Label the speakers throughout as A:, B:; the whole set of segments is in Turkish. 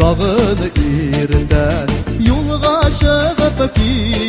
A: тагын иртән юлга чыгып кит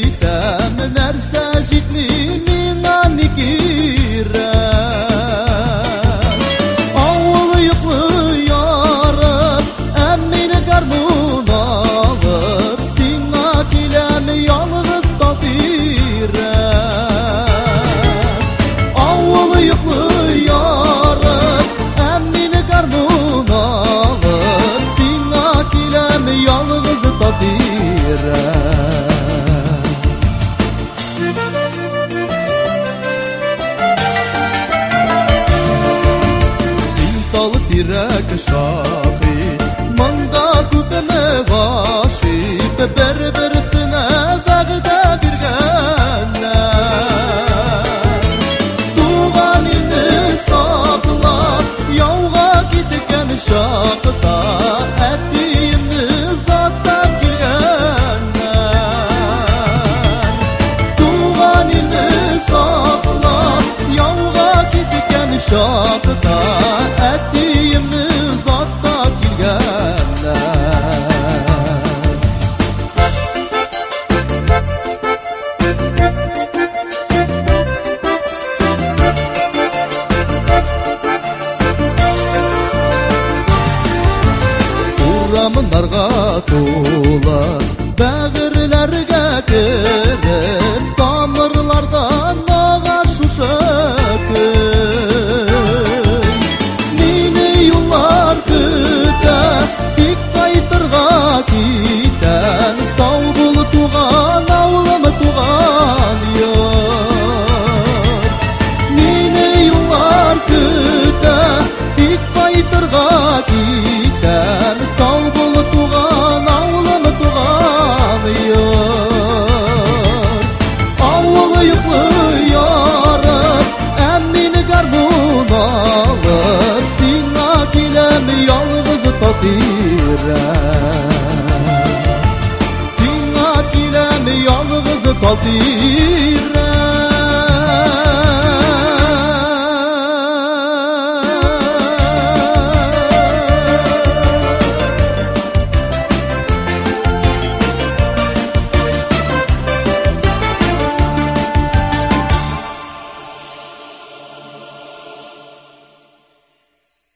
A: نادرة انطلق راكشان Şakıta ettiğimni zatta girgenler Uğramın darga tolar kaldıran Singa kilem yalnız kaldıran